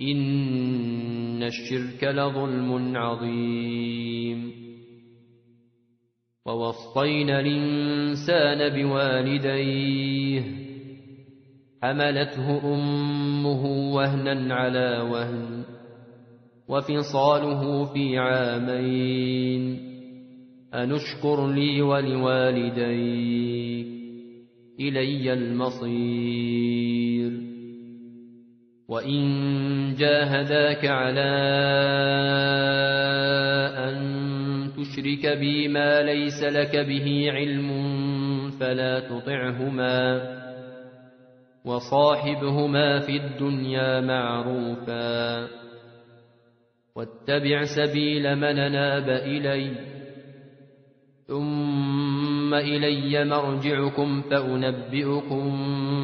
إن الشرك لظلم عظيم ووصينا الإنسان بوالديه حملته أمه وهنا على وهن وفصاله في عامين أنشكر لي ولوالديك إلي المصير وإن جاهداك على أن تشرك بي ما ليس لك به علم فلا تطعهما وصاحبهما في الدنيا معروفا واتبع سبيل من ناب إلي ثم إلي مرجعكم فأنبئكم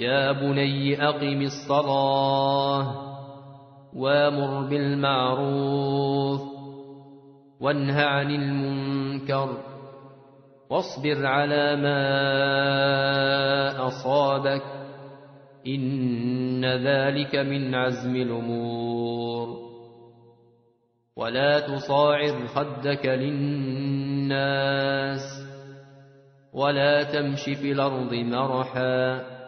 يا بني أقم الصلاة وأمر بالمعروف وانه عن المنكر واصبر على ما أصابك إن ذلك من عزم الأمور ولا تصاعر خدك للناس ولا تمش في الأرض مرحا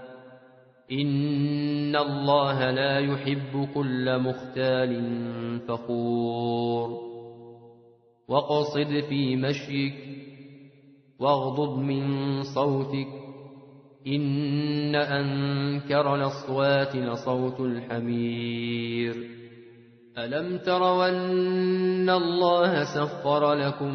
إن الله لا يحب كل مختال فخور واقصد في مشيك واغضض من صوتك إن أنكر الأصوات لصوت الحمير ألم تروا أن الله سخر لكم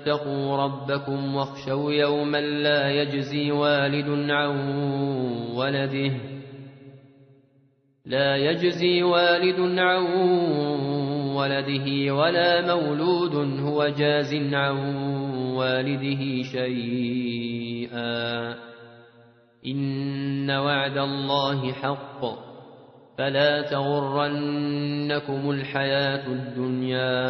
الناس اتقوا ربكم واخشوا يوما لا يجزي والد عن ولده لا يجزي والد عن ولده ولا مولود هو جاز عن والده شيئا. إن وعد الله حق. فلا تغرنكم الحياة الدنيا.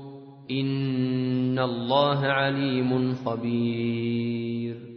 إن الله عليم خبير